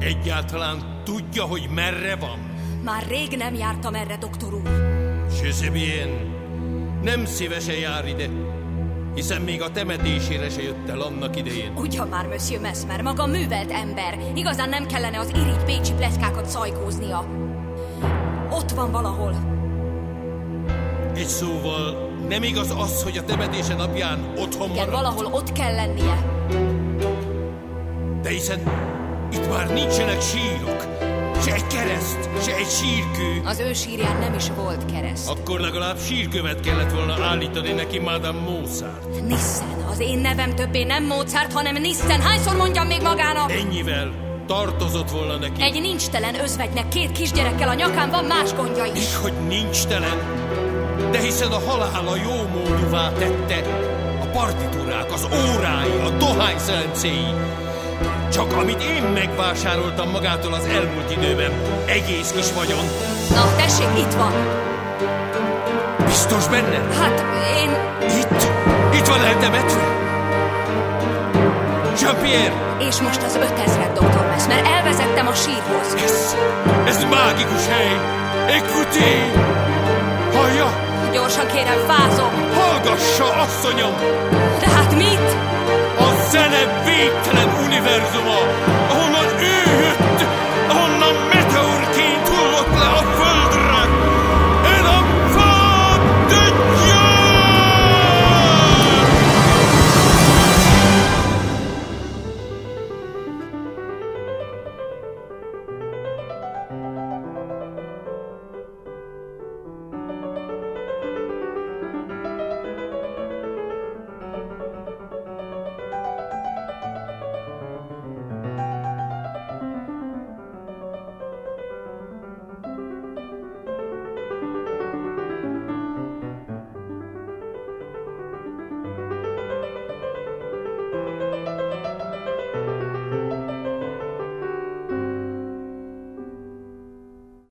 Egyáltalán tudja, hogy merre van? Már rég nem jártam erre, doktor úr. Je bien. Nem szívesen jár ide, hiszen még a temetésére se jött el annak idején. Ugyan már, Monsieur Mesmer, maga művelt ember. Igazán nem kellene az irigy pécsi pleszkákat szajkóznia. Ott van valahol. Egy szóval nem igaz az, hogy a temetése napján otthon Igen, maradt? valahol ott kell lennie. De hiszen itt már nincsenek sírok, se egy kereszt, se egy sírkő. Az ő sírján nem is volt kereszt. Akkor legalább sírkövet kellett volna állítani neki Madame Mozart. Nissen, az én nevem többé nem Mozart, hanem Nissen. Hányszor mondjam még magának? Ennyivel tartozott volna neki. Egy nincstelen özvegynek két kisgyerekkel a nyakán van más gondja is. És hogy nincs telen, de hiszen a halála jó módúvá tette a partitúrák, az órái, a dohányszelencéi. Csak amit én megvásároltam magától az elmúlt időben, egész kis vagyon. Na, tessék, itt van. Biztos benne? Hát, én... Itt? Itt van eltemetve? Jean-Pierre, És most az ötezred, doktor Mesmer. Elvezettem a sírhoz. ez, ez mágikus hely. Écoutez! Hallja? Gyorsan kérem, fázom. Hallgassa, asszonyom! De hát mit? Cele vitele univerzumo